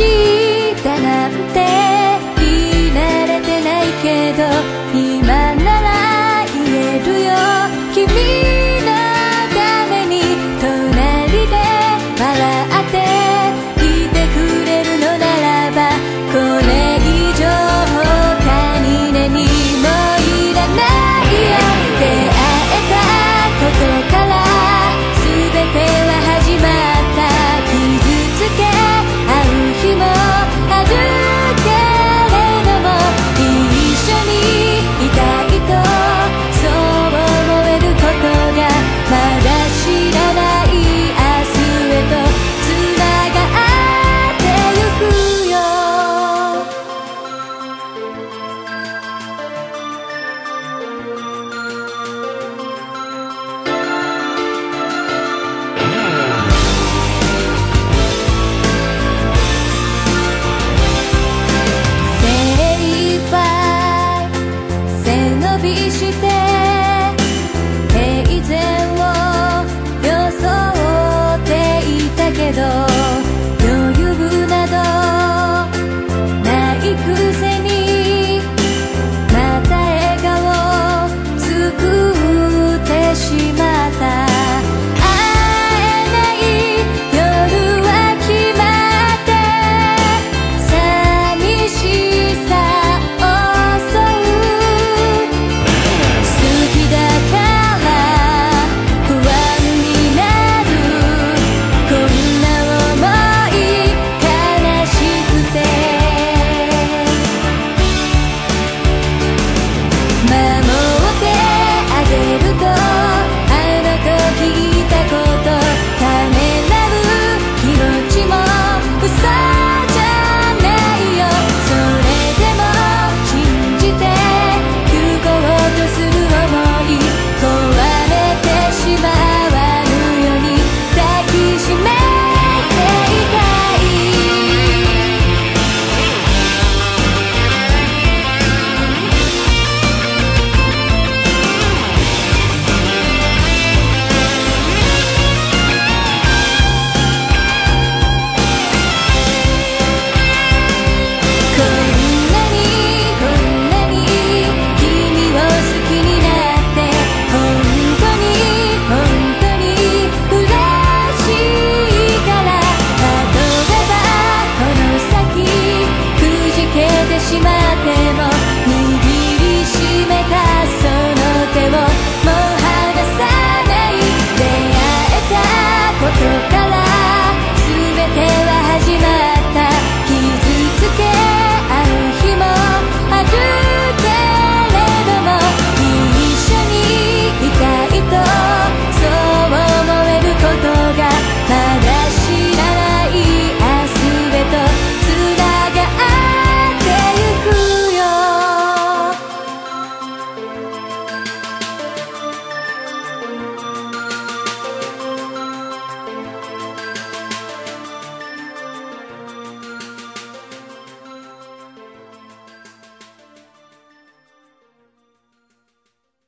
she けど